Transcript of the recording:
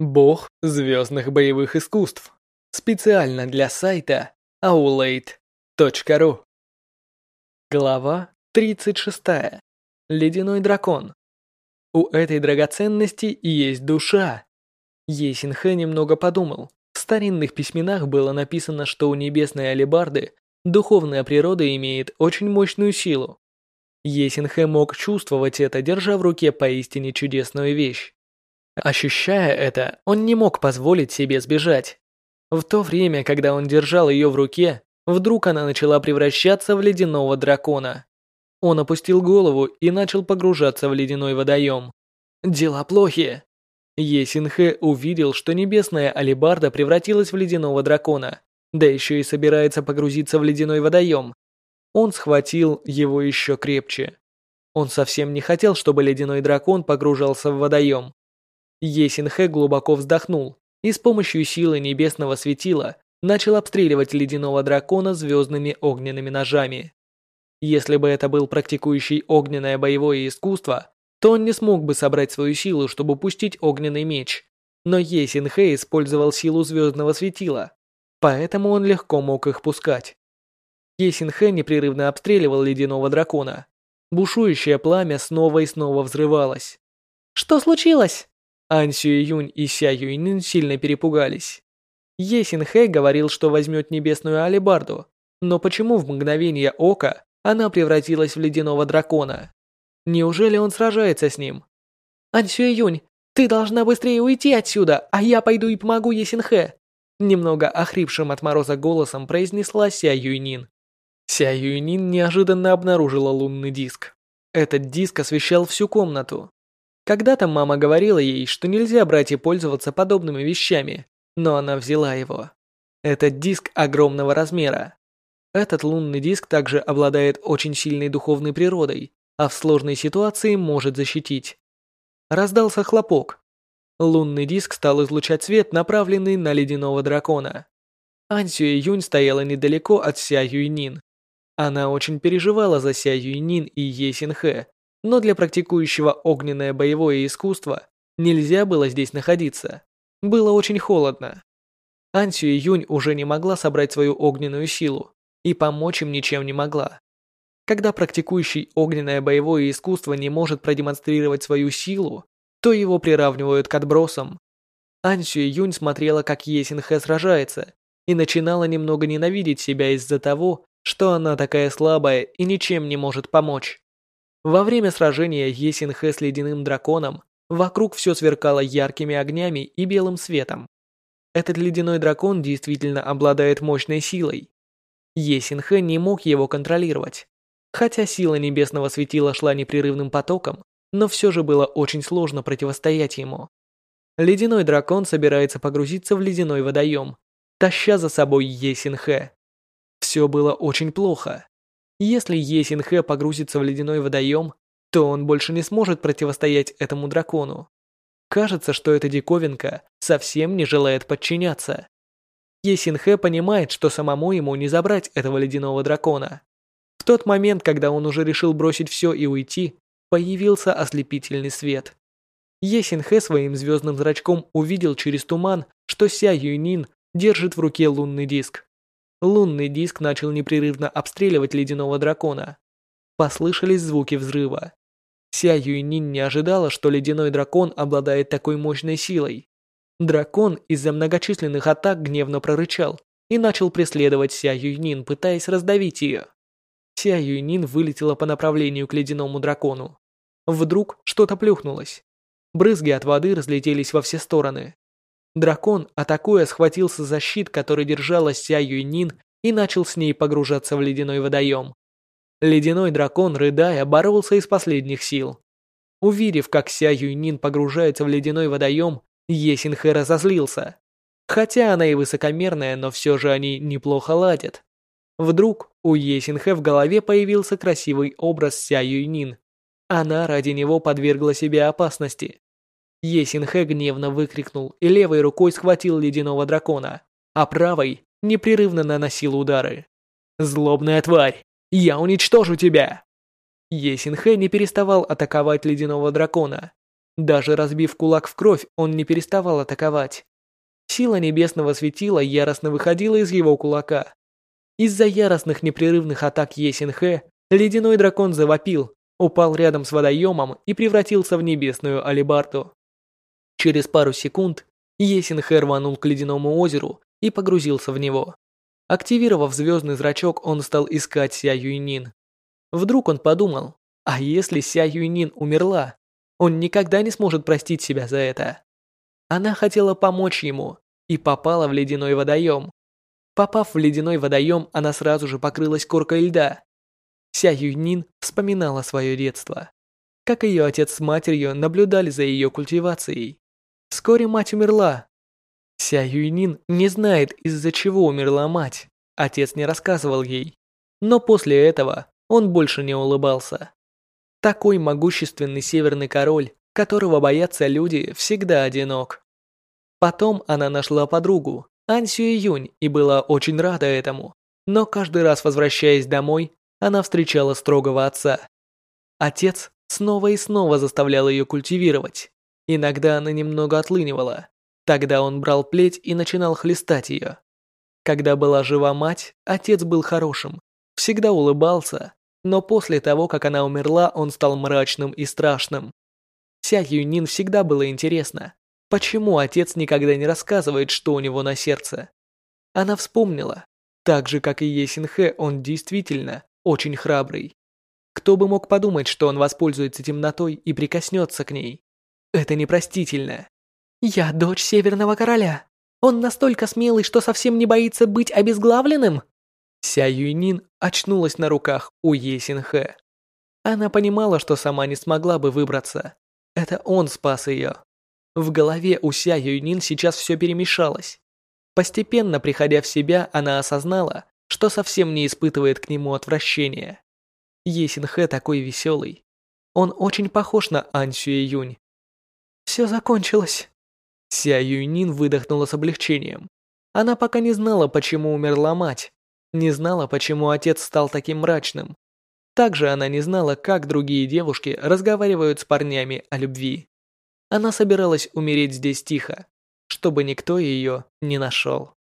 Бог звездных боевых искусств. Специально для сайта aulade.ru Глава 36. Ледяной дракон. У этой драгоценности есть душа. Есинхэ немного подумал. В старинных письменах было написано, что у небесной алебарды духовная природа имеет очень мощную силу. Есинхэ мог чувствовать это, держа в руке поистине чудесную вещь. Ощущая это, он не мог позволить себе сбежать. В то время, когда он держал ее в руке, вдруг она начала превращаться в ледяного дракона. Он опустил голову и начал погружаться в ледяной водоем. Дела плохи. Есинхэ увидел, что небесная алебарда превратилась в ледяного дракона, да еще и собирается погрузиться в ледяной водоем. Он схватил его еще крепче. Он совсем не хотел, чтобы ледяной дракон погружался в водоем. Есинхэ глубоко вздохнул и с помощью силы небесного светила начал обстреливать ледяного дракона звездными огненными ножами. Если бы это был практикующий огненное боевое искусство, то он не смог бы собрать свою силу, чтобы пустить огненный меч. Но Есинхэ использовал силу звездного светила, поэтому он легко мог их пускать. Есинхэ непрерывно обстреливал ледяного дракона. Бушующее пламя снова и снова взрывалось. «Что случилось?» Ан Юнь и Ся Юйнин сильно перепугались. Есин Хэ говорил, что возьмет небесную алебарду, но почему в мгновение ока она превратилась в ледяного дракона? Неужели он сражается с ним? Ан Юнь, ты должна быстрее уйти отсюда, а я пойду и помогу Есин Хэ. Немного охрипшим от мороза голосом произнесла Ся Юйнин. Ся Юйнин неожиданно обнаружила лунный диск. Этот диск освещал всю комнату. Когда-то мама говорила ей, что нельзя брать и пользоваться подобными вещами, но она взяла его. Этот диск огромного размера. Этот лунный диск также обладает очень сильной духовной природой, а в сложной ситуации может защитить. Раздался хлопок. Лунный диск стал излучать свет, направленный на ледяного дракона. Ань Сюэ Юнь стояла недалеко от Ся Юйнин. Она очень переживала за Ся Юйнин и Е Синхэ, но для практикующего огненное боевое искусство нельзя было здесь находиться. Было очень холодно. Ансю Юнь уже не могла собрать свою огненную силу и помочь им ничем не могла. Когда практикующий огненное боевое искусство не может продемонстрировать свою силу, то его приравнивают к отбросам. Ансю Юнь смотрела, как Есинхэ сражается, и начинала немного ненавидеть себя из-за того, что она такая слабая и ничем не может помочь. Во время сражения Есинхэ с ледяным драконом вокруг все сверкало яркими огнями и белым светом. Этот ледяной дракон действительно обладает мощной силой. Есинхэ не мог его контролировать. Хотя сила небесного светила шла непрерывным потоком, но все же было очень сложно противостоять ему. Ледяной дракон собирается погрузиться в ледяной водоем, таща за собой Есинхэ. Все было очень плохо. Если Есинхэ погрузится в ледяной водоем, то он больше не сможет противостоять этому дракону. Кажется, что эта диковинка совсем не желает подчиняться. Есинхэ понимает, что самому ему не забрать этого ледяного дракона. В тот момент, когда он уже решил бросить все и уйти, появился ослепительный свет. Есинхэ своим звездным зрачком увидел через туман, что Ся Юнин держит в руке лунный диск. Лунный диск начал непрерывно обстреливать ледяного дракона. Послышались звуки взрыва. Ся Юйнин не ожидала, что ледяной дракон обладает такой мощной силой. Дракон из-за многочисленных атак гневно прорычал и начал преследовать Ся Юйнин, пытаясь раздавить ее. Ся Юйнин вылетела по направлению к ледяному дракону. Вдруг что-то плюхнулось. Брызги от воды разлетелись во все стороны. Дракон, атакуя, схватился за щит, который держала Ся Юйнин, и начал с ней погружаться в ледяной водоем. Ледяной дракон, рыдая, боролся из последних сил. Увидев, как Ся Юйнин погружается в ледяной водоем, Есинхэ разозлился. Хотя она и высокомерная, но все же они неплохо ладят. Вдруг у Есинхэ в голове появился красивый образ Ся Юйнин. Она ради него подвергла себя опасности. Есинхэ гневно выкрикнул и левой рукой схватил ледяного дракона, а правой непрерывно наносил удары. «Злобная тварь! Я уничтожу тебя!» Есинхэ не переставал атаковать ледяного дракона. Даже разбив кулак в кровь, он не переставал атаковать. Сила небесного светила яростно выходила из его кулака. Из-за яростных непрерывных атак Есинхэ, ледяной дракон завопил, упал рядом с водоемом и превратился в небесную алебарду. Через пару секунд Есинхэ рванул к ледяному озеру и погрузился в него. Активировав звездный зрачок, он стал искать Ся Юйнин. Вдруг он подумал, а если Ся Юйнин умерла, он никогда не сможет простить себя за это. Она хотела помочь ему и попала в ледяной водоем. Попав в ледяной водоем, она сразу же покрылась коркой льда. Ся Юйнин вспоминала свое детство. Как ее отец с матерью наблюдали за ее культивацией. Вскоре мать умерла. Ся Юйнин не знает, из-за чего умерла мать. Отец не рассказывал ей. Но после этого он больше не улыбался. Такой могущественный северный король, которого боятся люди, всегда одинок. Потом она нашла подругу, Ансю Юнь, и была очень рада этому. Но каждый раз, возвращаясь домой, она встречала строгого отца. Отец снова и снова заставлял ее культивировать. Иногда она немного отлынивала. Тогда он брал плеть и начинал хлестать ее. Когда была жива мать, отец был хорошим, всегда улыбался, но после того, как она умерла, он стал мрачным и страшным. Ся Юнин всегда было интересно, почему отец никогда не рассказывает, что у него на сердце. Она вспомнила, так же, как и Есинхэ, он действительно очень храбрый. Кто бы мог подумать, что он воспользуется темнотой и прикоснется к ней? Это непростительно. «Я дочь Северного Короля. Он настолько смелый, что совсем не боится быть обезглавленным?» Ся Юйнин очнулась на руках у Есинхэ. Она понимала, что сама не смогла бы выбраться. Это он спас ее. В голове у Ся Юйнин сейчас все перемешалось. Постепенно приходя в себя, она осознала, что совсем не испытывает к нему отвращения. Есинхэ такой веселый. Он очень похож на Ань Юнь. «Все закончилось». Ся Юйнин выдохнула с облегчением. Она пока не знала, почему умерла мать, не знала, почему отец стал таким мрачным. Также она не знала, как другие девушки разговаривают с парнями о любви. Она собиралась умереть здесь тихо, чтобы никто ее не нашел.